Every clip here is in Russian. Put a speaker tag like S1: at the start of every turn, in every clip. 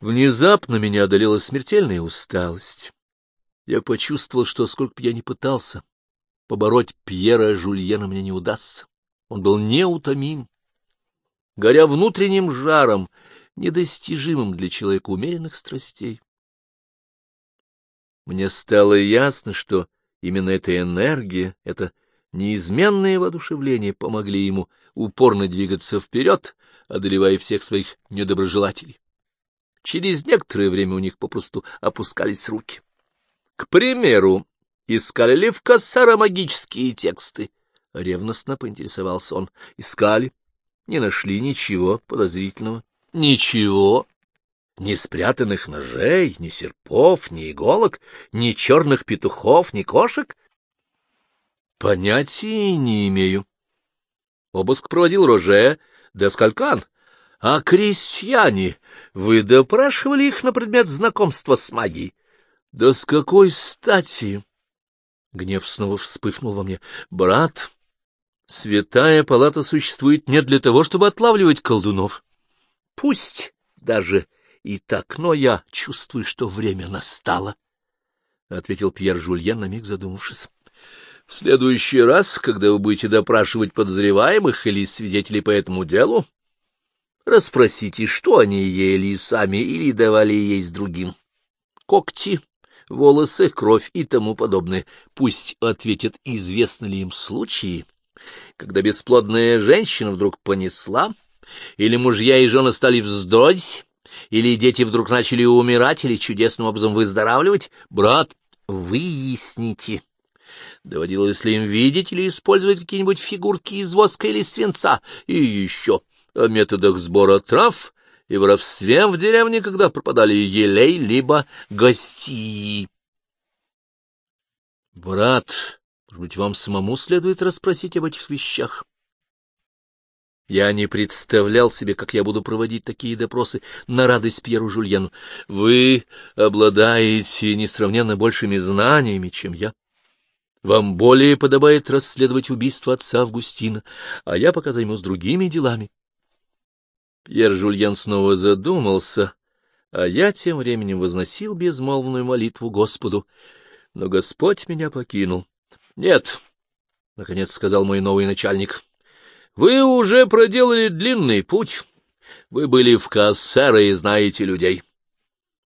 S1: Внезапно меня одолела смертельная усталость. Я почувствовал, что сколько бы я ни пытался, побороть Пьера Жульена мне не удастся. Он был неутомим. Горя внутренним жаром, недостижимым для человека умеренных страстей. Мне стало ясно, что именно эта энергия, это неизменное воодушевление помогли ему упорно двигаться вперед, одолевая всех своих недоброжелателей. Через некоторое время у них попросту опускались руки. К примеру, искали ли в Кассара магические тексты? Ревностно поинтересовался он. Искали. Не нашли ничего подозрительного. Ничего. Ни спрятанных ножей, ни серпов, ни иголок, ни черных петухов, ни кошек? Понятия не имею. Обыск проводил Роже де Скалькан. А крестьяне, вы допрашивали их на предмет знакомства с магией? Да с какой стати? Гнев снова вспыхнул во мне. Брат, святая палата существует не для того, чтобы отлавливать колдунов. Пусть даже и так, но я чувствую, что время настало, — ответил Пьер Жульен, на миг задумавшись. — В следующий раз, когда вы будете допрашивать подозреваемых или свидетелей по этому делу, расспросите, что они ели сами или давали есть другим. Когти, волосы, кровь и тому подобное. Пусть ответят, известны ли им случаи, когда бесплодная женщина вдруг понесла, или мужья и жены стали вздорить, или дети вдруг начали умирать, или чудесным образом выздоравливать. Брат, выясните, доводилось ли им видеть или использовать какие-нибудь фигурки из воска или свинца, и еще о методах сбора трав, и воровстве в деревне, когда пропадали елей, либо гостии. Брат, может быть, вам самому следует расспросить об этих вещах? Я не представлял себе, как я буду проводить такие допросы на радость Пьеру Жульену. Вы обладаете несравненно большими знаниями, чем я. Вам более подобает расследовать убийство отца Августина, а я пока займусь другими делами. Пьер Жульен снова задумался, а я тем временем возносил безмолвную молитву Господу. Но Господь меня покинул. — Нет, — наконец сказал мой новый начальник, — вы уже проделали длинный путь. Вы были в Кассере и знаете людей.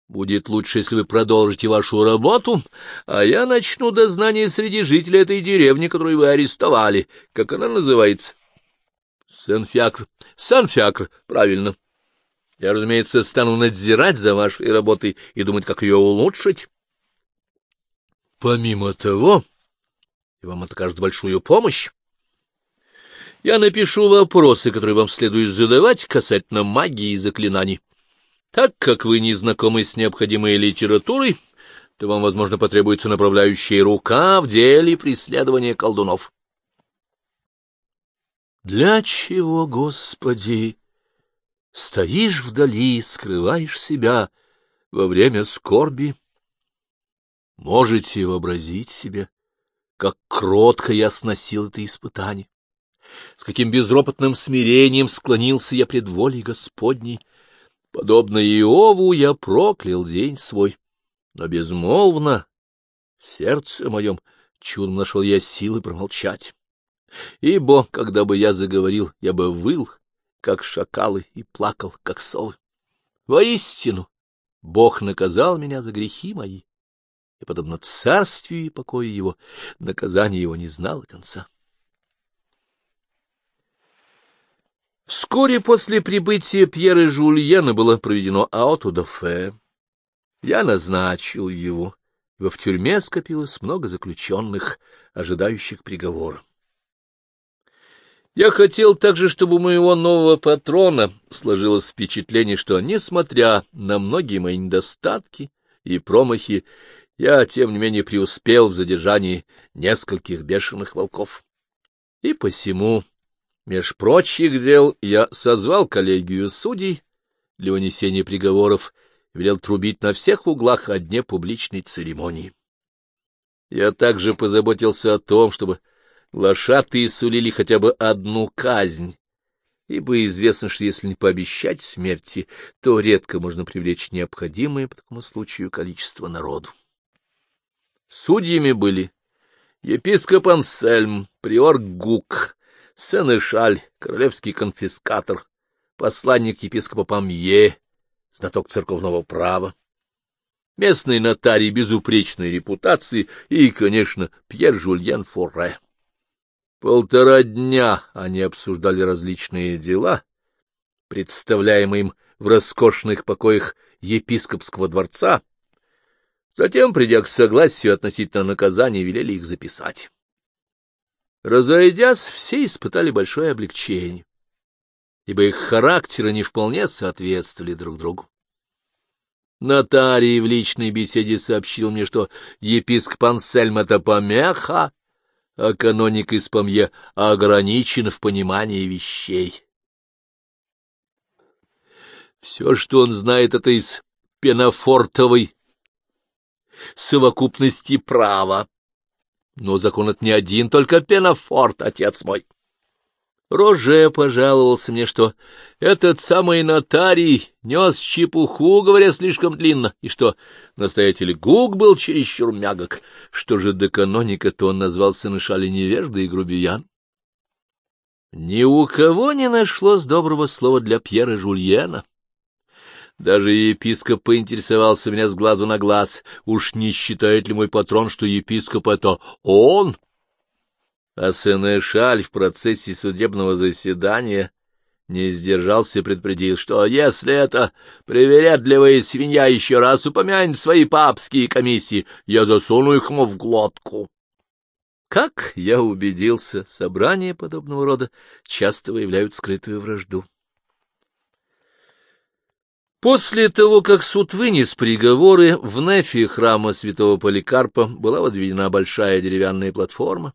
S1: Будет лучше, если вы продолжите вашу работу, а я начну дознание среди жителей этой деревни, которую вы арестовали. Как она называется? Сен-Фиакр. Сан-Фиакр, правильно. Я, разумеется, стану надзирать за вашей работой и думать, как ее улучшить. Помимо того, и вам это окажет большую помощь, я напишу вопросы, которые вам следует задавать касательно магии и заклинаний. Так как вы не знакомы с необходимой литературой, то вам, возможно, потребуется направляющая рука в деле преследования колдунов. Для чего, Господи, стоишь вдали, скрываешь себя во время скорби? Можете вообразить себе, как кротко я сносил это испытание, с каким безропотным смирением склонился я пред волей Господней. Подобно Иову я проклял день свой, но безмолвно в сердце моем чудом нашел я силы промолчать. Ибо, когда бы я заговорил, я бы выл, как шакалы, и плакал, как совы. Воистину, Бог наказал меня за грехи мои, и, подобно царствию и покою его, наказание его не знало конца. Вскоре после прибытия Пьера Жульена было проведено аутодафе. Я назначил его, ибо в тюрьме скопилось много заключенных, ожидающих приговора. Я хотел также, чтобы у моего нового патрона сложилось впечатление, что, несмотря на многие мои недостатки и промахи, я, тем не менее, преуспел в задержании нескольких бешеных волков. И посему, меж прочих дел, я созвал коллегию судей для вынесения приговоров и велел трубить на всех углах о дне публичной церемонии. Я также позаботился о том, чтобы лошадые сулили хотя бы одну казнь, ибо известно, что если не пообещать смерти, то редко можно привлечь необходимое по такому случаю количество народу. Судьями были епископ Ансельм, приор Гук, сенешаль, королевский конфискатор, посланник епископа Памье, знаток церковного права, местный нотарий безупречной репутации и, конечно, Пьер Жульен Форре. Полтора дня они обсуждали различные дела, представляемые им в роскошных покоях епископского дворца, затем, придя к согласию относительно наказания, велели их записать. Разойдясь, все испытали большое облегчение, ибо их характеры не вполне соответствовали друг другу. Нотарий в личной беседе сообщил мне, что епископ Ансельм — это помеха, а каноник из Помье ограничен в понимании вещей. Все, что он знает, это из пенофортовой совокупности права. Но закон это не один, только пенофорт, отец мой. Роже пожаловался мне, что этот самый нотарий нес чепуху, говоря слишком длинно, и что настоятель Гук был чересчур мягок, что же до каноника, то он назвал сынышали невежда и грубиян. Ни у кого не нашлось доброго слова для Пьера Жульена. Даже епископ поинтересовался меня с глазу на глаз, уж не считает ли мой патрон, что епископ — это он — а Сенешаль в процессе судебного заседания не сдержался и предупредил, что если эта привередливая свинья еще раз упомянет свои папские комиссии, я засуну их ему в глотку. Как я убедился, собрания подобного рода часто выявляют скрытую вражду. После того, как суд вынес приговоры, в нефе храма святого Поликарпа была возведена большая деревянная платформа.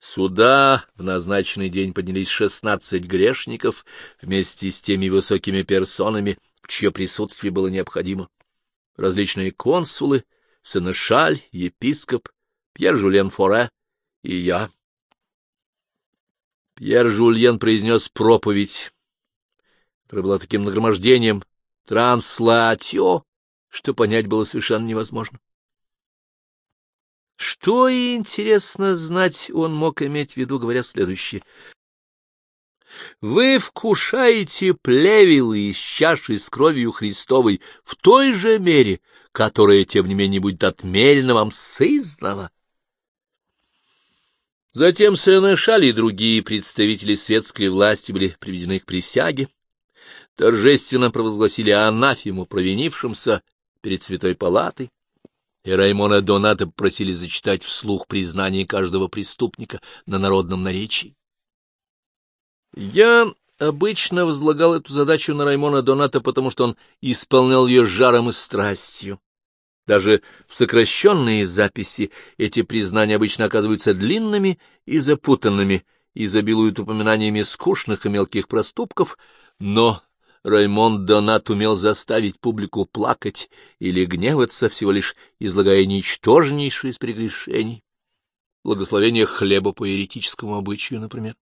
S1: Сюда в назначенный день поднялись шестнадцать грешников вместе с теми высокими персонами, чье присутствие было необходимо. Различные консулы, сенешаль, епископ, Пьер Жульен Форе и я. Пьер Жульен произнес проповедь, которая была таким нагромождением транслатио, что понять было совершенно невозможно. Что и интересно знать, он мог иметь в виду, говоря следующее. Вы вкушаете плевелы из чаши с кровью Христовой в той же мере, которая, тем не менее, будет отмерена вам сызного. Затем Сенешаль и другие представители светской власти были приведены к присяге, торжественно провозгласили анафему провинившимся перед святой палатой, и Раймона Доната попросили зачитать вслух признание каждого преступника на народном наречии. Я обычно возлагал эту задачу на Раймона Доната, потому что он исполнял ее жаром и страстью. Даже в сокращенные записи эти признания обычно оказываются длинными и запутанными, изобилуют упоминаниями скучных и мелких проступков, но Раймонд Донат умел заставить публику плакать или гневаться, всего лишь излагая ничтожнейшие из прегрешений. Благословение хлеба по еретическому обычаю, например.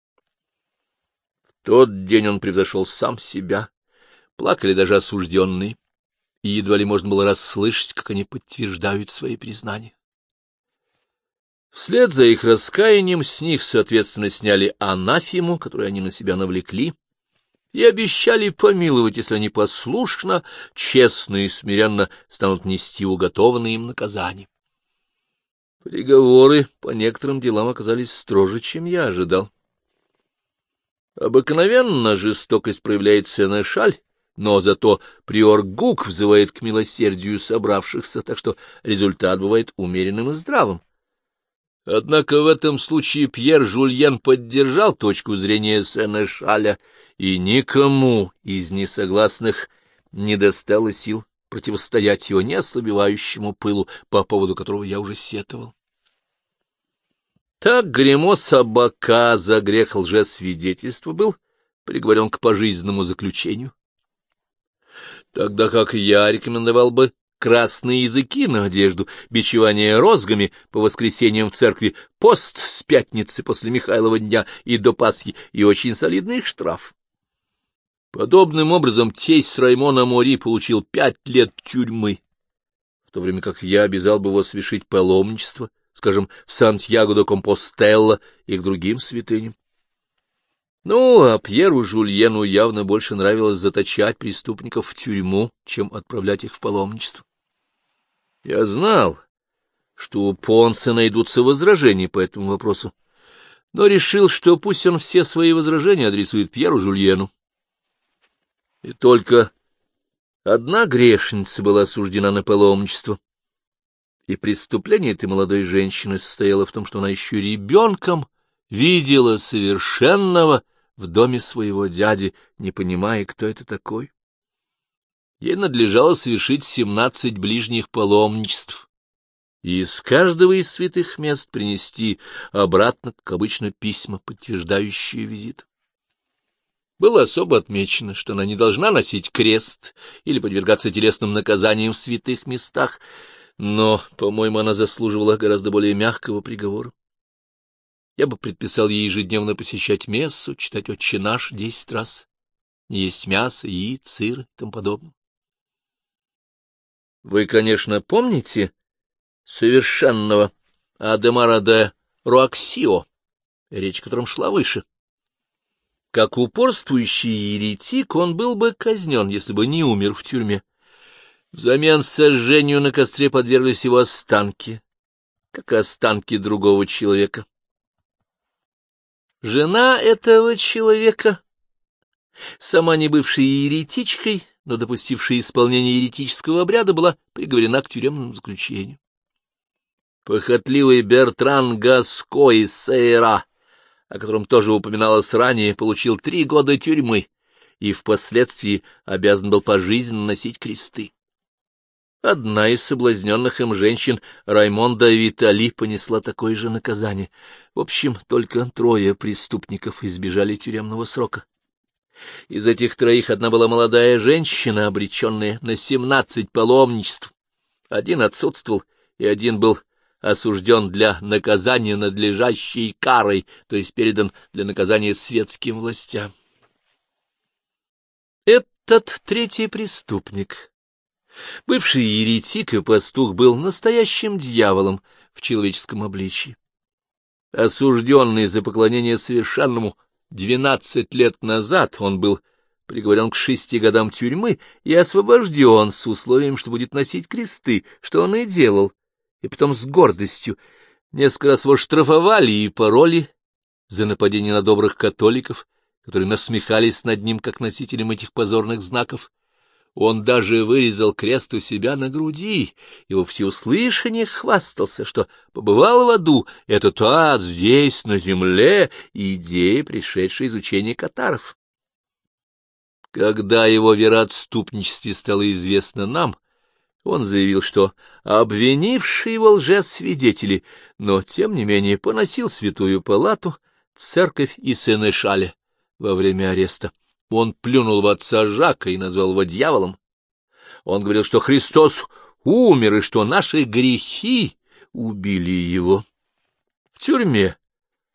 S1: В тот день он превзошел сам себя. Плакали даже осужденные, и едва ли можно было расслышать, как они подтверждают свои признания. Вслед за их раскаянием с них, соответственно, сняли анафему, которую они на себя навлекли, и обещали помиловать, если они послушно, честно и смиренно станут нести уготованные им наказания. Приговоры по некоторым делам оказались строже, чем я ожидал. Обыкновенно жестокость проявляет Сенешаль, но зато приор Гук взывает к милосердию собравшихся, так что результат бывает умеренным и здравым. Однако в этом случае Пьер Жульен поддержал точку зрения Сенешаля, и никому из несогласных не достало сил противостоять его неослабевающему пылу, по поводу которого я уже сетовал. Так Гремо Собака за грех лжесвидетельства был приговорен к пожизненному заключению, тогда как я рекомендовал бы красные языки на одежду, бичевание розгами по воскресеньям в церкви, пост с пятницы после Михайлова дня и до Пасхи и очень солидный штраф. Подобным образом тесть Раймона Мори получил пять лет тюрьмы, в то время как я обязал бы его совершить паломничество, скажем, в Сантьяго-до-Компостелло и к другим святыням. Ну, а Пьеру Жульену явно больше нравилось заточать преступников в тюрьму, чем отправлять их в паломничество. Я знал, что у Понса найдутся возражения по этому вопросу, но решил, что пусть он все свои возражения адресует Пьеру Жульену. И только одна грешница была осуждена на паломничество, и преступление этой молодой женщины состояло в том, что она еще ребенком видела совершенного, в доме своего дяди, не понимая, кто это такой. Ей надлежало совершить семнадцать ближних паломничеств и из каждого из святых мест принести обратно, как обычно, письма, подтверждающие визит. Было особо отмечено, что она не должна носить крест или подвергаться телесным наказаниям в святых местах, но, по-моему, она заслуживала гораздо более мягкого приговора. Я бы предписал ей ежедневно посещать мессу, читать «Отче наш» десять раз, есть мясо, яиц, сыр и тому подобное. Вы, конечно, помните совершенного Адемара де Руаксио, речь о котором шла выше. Как упорствующий еретик, он был бы казнен, если бы не умер в тюрьме. Взамен сожжению на костре подверглись его останки, как останки другого человека. Жена этого человека, сама не бывшая еретичкой, но допустившая исполнение еретического обряда, была приговорена к тюремному заключению. Похотливый Бертран Гаско из Сейра, о котором тоже упоминалось ранее, получил три года тюрьмы и впоследствии обязан был пожизненно носить кресты. Одна из соблазненных им женщин, Раймонда Витали, понесла такое же наказание. В общем, только трое преступников избежали тюремного срока. Из этих троих одна была молодая женщина, обреченная на семнадцать паломничеств. Один отсутствовал, и один был осужден для наказания надлежащей карой, то есть передан для наказания светским властям. Этот третий преступник Бывший еретик и пастух был настоящим дьяволом в человеческом обличии. Осужденный за поклонение совершенному двенадцать лет назад, он был приговорен к шести годам тюрьмы и освобожден с условием, что будет носить кресты, что он и делал, и потом с гордостью. Несколько раз его штрафовали и пороли за нападение на добрых католиков, которые насмехались над ним как носителем этих позорных знаков. Он даже вырезал крест у себя на груди, и во всеуслышание хвастался, что побывал в аду, этот ад здесь, на земле, идея, пришедшая из учения катаров. Когда его вероотступничестве стало известно нам, он заявил, что обвинившие его лжесвидетели, но, тем не менее, поносил святую палату, церковь и Сенешале во время ареста. Он плюнул в отца Жака и назвал его дьяволом. Он говорил, что Христос умер и что наши грехи убили его. В тюрьме,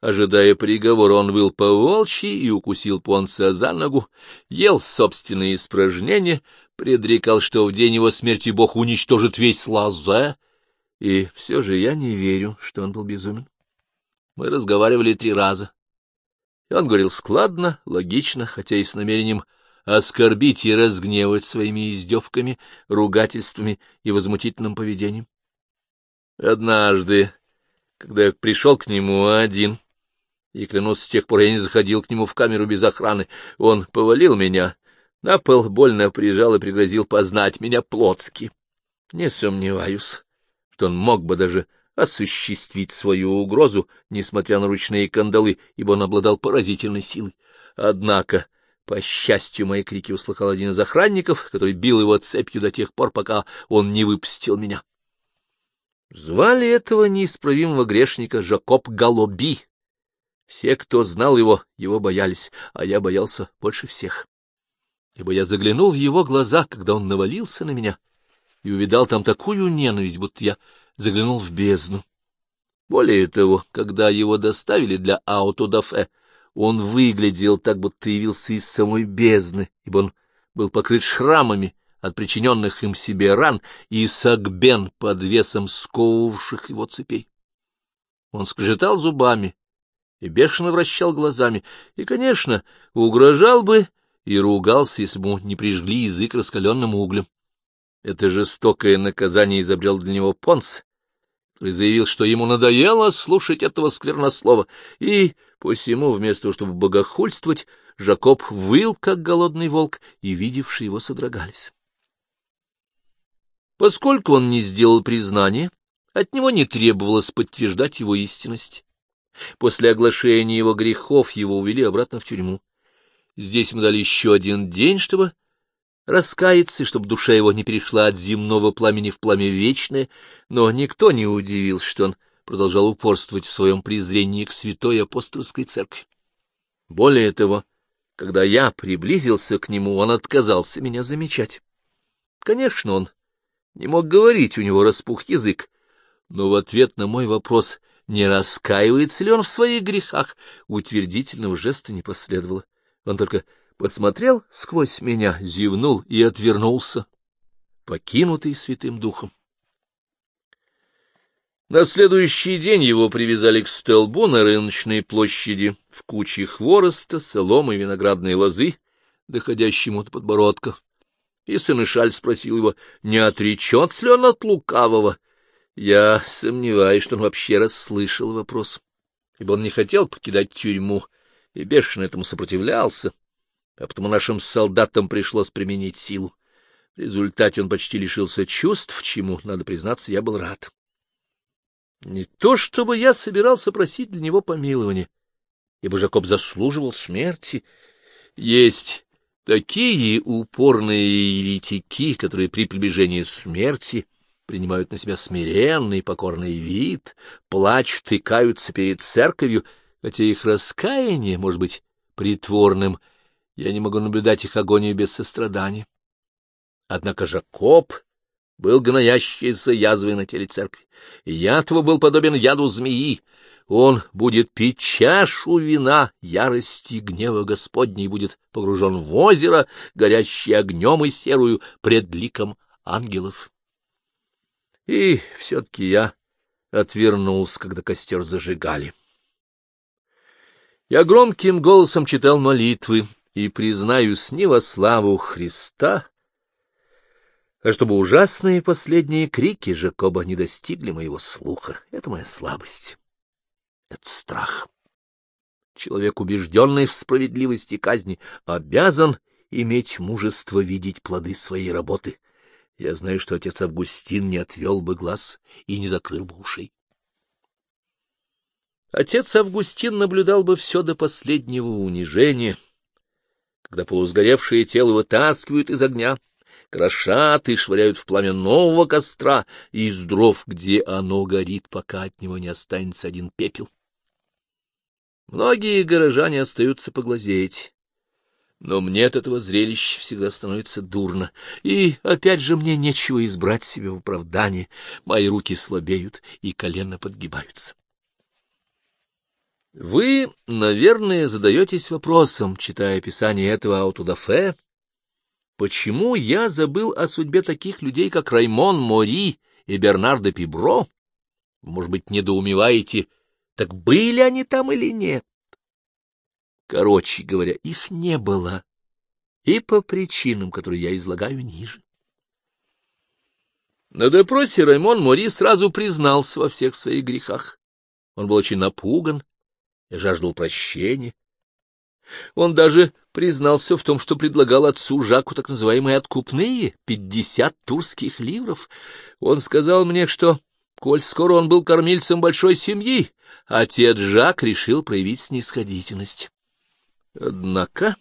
S1: ожидая приговора, он был поволчий и укусил Понса за ногу, ел собственные испражнения, предрекал, что в день его смерти Бог уничтожит весь Лазе, и все же я не верю, что он был безумен. Мы разговаривали три раза. И он говорил складно, логично, хотя и с намерением оскорбить и разгневать своими издевками, ругательствами и возмутительным поведением. Однажды, когда я пришел к нему один, и, клянусь, с тех пор я не заходил к нему в камеру без охраны, он повалил меня, на пол больно прижал и пригрозил познать меня плотски. Не сомневаюсь, что он мог бы даже осуществить свою угрозу, несмотря на ручные кандалы, ибо он обладал поразительной силой. Однако, по счастью, мои крики услыхал один из охранников, который бил его цепью до тех пор, пока он не выпустил меня. Звали этого неисправимого грешника Жакоб Голоби. Все, кто знал его, его боялись, а я боялся больше всех. Ибо я заглянул в его глаза, когда он навалился на меня — и увидал там такую ненависть, будто я заглянул в бездну. Более того, когда его доставили для аутодафе, он выглядел так, будто явился из самой бездны, ибо он был покрыт шрамами от причиненных им себе ран и сагбен под весом сковывавших его цепей. Он скрежетал зубами и бешено вращал глазами, и, конечно, угрожал бы и ругался, если бы ему не прижгли язык раскаленным углем. Это жестокое наказание изобрел для него Понс, который заявил, что ему надоело слушать этого сквернослова, и посему, вместо того, чтобы богохульствовать, Жакоб выл, как голодный волк, и видевшие его содрогались. Поскольку он не сделал признания, от него не требовалось подтверждать его истинность. После оглашения его грехов его увели обратно в тюрьму. Здесь ему дали еще один день, чтобы раскаяться, чтобы душа его не перешла от земного пламени в пламя вечное, но никто не удивился, что он продолжал упорствовать в своем презрении к святой апостольской церкви. Более того, когда я приблизился к нему, он отказался меня замечать. Конечно, он не мог говорить, у него распух язык, но в ответ на мой вопрос, не раскаивается ли он в своих грехах, утвердительного жеста не последовало. Он только посмотрел сквозь меня, зевнул и отвернулся, покинутый святым духом. На следующий день его привязали к столбу на рыночной площади в куче хвороста, соломы и виноградной лозы, доходящему до подбородка. И Сенешаль спросил его, не отречется ли он от лукавого. Я сомневаюсь, что он вообще расслышал вопрос, ибо он не хотел покидать тюрьму и бешено этому сопротивлялся, а потому нашим солдатам пришлось применить силу. В результате он почти лишился чувств, чему, надо признаться, я был рад. Не то чтобы я собирался просить для него помилования, ибо Жакоб заслуживал смерти. Есть такие упорные еретики, которые при приближении смерти принимают на себя смиренный покорный вид, плачут и каются перед церковью, хотя их раскаяние может быть притворным, я не могу наблюдать их агонию без сострадания. Однако Жакоб был гноящейся язвой на теле церкви. Яд его был подобен яду змеи. Он будет пить чашу вина ярости и гнева Господней будет погружен в озеро, горящее огнем и серую пред ликом ангелов. И все-таки я отвернулся, когда костер зажигали. Я громким голосом читал молитвы и, признаюсь, не во славу Христа, а чтобы ужасные последние крики Жакоба не достигли моего слуха. Это моя слабость. Это страх. Человек, убежденный в справедливости казни, обязан иметь мужество видеть плоды своей работы. Я знаю, что отец Августин не отвел бы глаз и не закрыл бы ушей. Отец Августин наблюдал бы все до последнего унижения, когда полусгоревшее тело вытаскивают из огня, крошат и швыряют в пламя нового костра из дров, где оно горит, пока от него не останется один пепел. Многие горожане остаются поглазеть, но мне от этого зрелища всегда становится дурно, и опять же мне нечего избрать себе в оправдание, мои руки слабеют и колено подгибаются. Вы, наверное, задаетесь вопросом, читая описание этого аутодафе, почему я забыл о судьбе таких людей, как Раймон Мори и Бернардо Пибро? Может быть, недоумеваете, так были они там или нет? Короче говоря, их не было, и по причинам, которые я излагаю ниже. На допросе Раймон Мори сразу признался во всех своих грехах. Он был очень напуган и жаждал прощения. Он даже признался в том, что предлагал отцу Жаку так называемые откупные — пятьдесят турских ливров. Он сказал мне, что, коль скоро он был кормильцем большой семьи, отец Жак решил проявить снисходительность. Однако,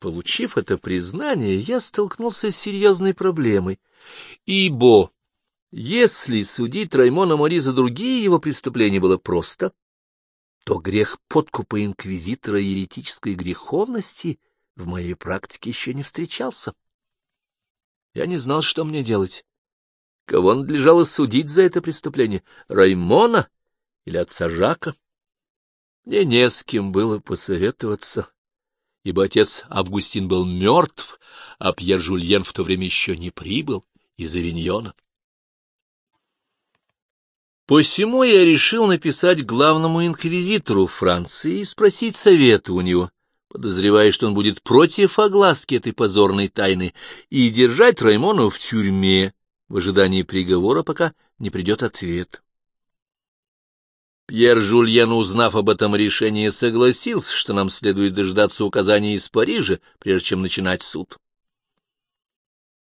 S1: получив это признание, я столкнулся с серьезной проблемой, ибо если судить Раймона Мори за другие его преступления было просто, то грех подкупа инквизитора еретической греховности в моей практике еще не встречался. Я не знал, что мне делать, Кого надлежало судить за это преступление? Раймона или отца Жака? Мне не с кем было посоветоваться, ибо отец Августин был мертв, а Пьер Жульен в то время еще не прибыл из Авиньона. Посему я решил написать главному инквизитору Франции и спросить совета у него, подозревая, что он будет против огласки этой позорной тайны, и держать Раймону в тюрьме в ожидании приговора, пока не придет ответ. Пьер Жульен, узнав об этом решении, согласился, что нам следует дождаться указаний из Парижа, прежде чем начинать суд.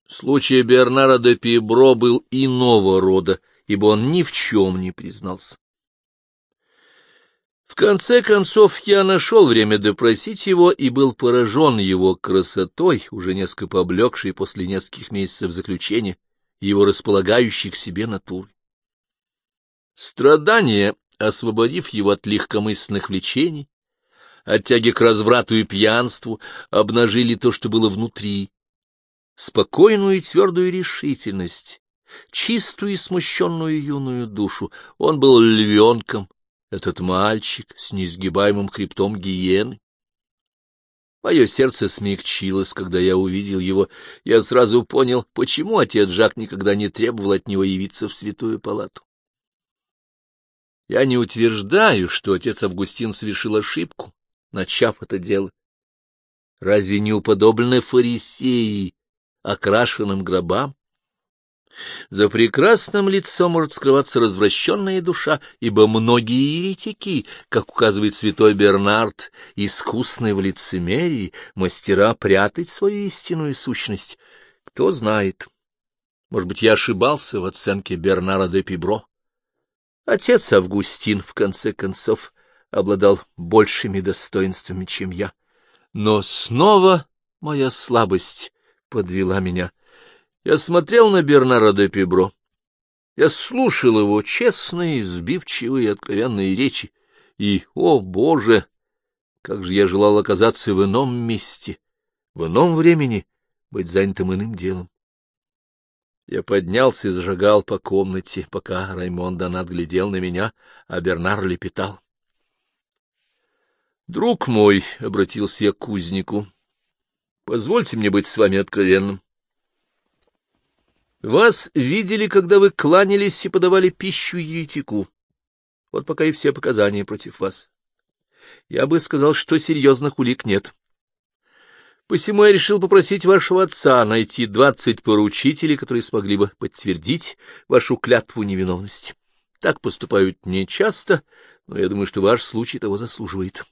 S1: Случай Бернара де Пибро был иного рода, ибо он ни в чем не признался. В конце концов, я нашел время допросить его и был поражен его красотой, уже несколько поблекшей после нескольких месяцев заключения, его располагающих к себе натур. Страдания освободив его от легкомысленных влечений, от тяги к разврату и пьянству, обнажили то, что было внутри, спокойную и твердую решительность, чистую и смущенную юную душу. Он был львенком, этот мальчик с неизгибаемым хребтом гиены. Мое сердце смягчилось, когда я увидел его. Я сразу понял, почему отец Жак никогда не требовал от него явиться в святую палату. Я не утверждаю, что отец Августин совершил ошибку, начав это дело. Разве не уподоблены фарисеи окрашенным гробам? За прекрасным лицом может скрываться развращенная душа, ибо многие еретики, как указывает святой Бернард, искусны в лицемерии, мастера прятать свою истинную сущность. Кто знает, может быть, я ошибался в оценке Бернара де Пибро. Отец Августин, в конце концов, обладал большими достоинствами, чем я. Но снова моя слабость подвела меня. Я смотрел на Бернара де Пибро. Я слушал его честные, сбивчивые, откровенные речи. И, о, Боже, как же я желал оказаться в ином месте, в ином времени, быть занятым иным делом. Я поднялся и зажигал по комнате, пока Раймон Донат глядел на меня, а Бернар лепетал. — Друг мой, — обратился я к кузнику, — позвольте мне быть с вами откровенным. Вас видели, когда вы кланялись и подавали пищу еретику. Вот пока и все показания против вас. Я бы сказал, что серьезных улик нет. Посему я решил попросить вашего отца найти двадцать поручителей, которые смогли бы подтвердить вашу клятву невиновности. Так поступают нечасто, но я думаю, что ваш случай того заслуживает.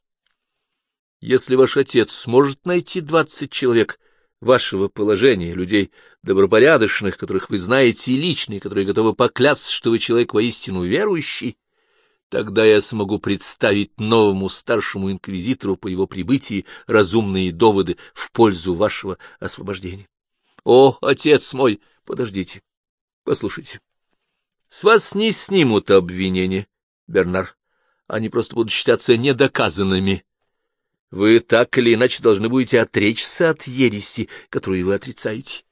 S1: Если ваш отец сможет найти двадцать человек вашего положения, людей добропорядочных, которых вы знаете лично, и которые готовы поклясться, что вы человек воистину верующий, Тогда я смогу представить новому старшему инквизитору по его прибытии разумные доводы в пользу вашего освобождения. О, отец мой, подождите, послушайте. С вас не снимут обвинения, Бернар. Они просто будут считаться недоказанными. Вы так или иначе должны будете отречься от ереси, которую вы отрицаете.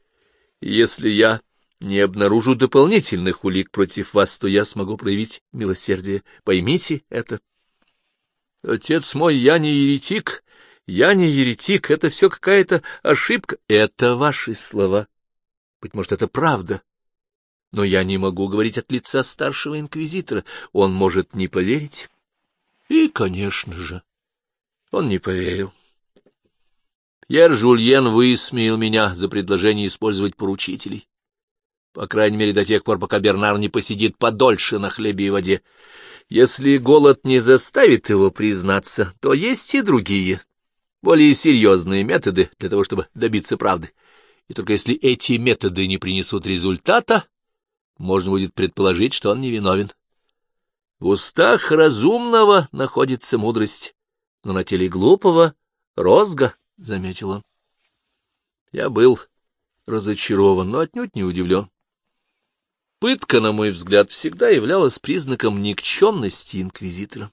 S1: Если я не обнаружу дополнительных улик против вас, то я смогу проявить милосердие. Поймите это. Отец мой, я не еретик, я не еретик, это все какая-то ошибка. Это ваши слова. Быть может, это правда. Но я не могу говорить от лица старшего инквизитора. Он может не поверить. И, конечно же, он не поверил. Пьер Жульен высмеял меня за предложение использовать поручителей. По крайней мере, до тех пор, пока Бернар не посидит подольше на хлебе и воде. Если голод не заставит его признаться, то есть и другие, более серьезные методы для того, чтобы добиться правды. И только если эти методы не принесут результата, можно будет предположить, что он невиновен. В устах разумного находится мудрость, но на теле глупого — розга, — заметил он. Я был разочарован, но отнюдь не удивлен. Пытка, на мой взгляд, всегда являлась признаком никчемности инквизитора.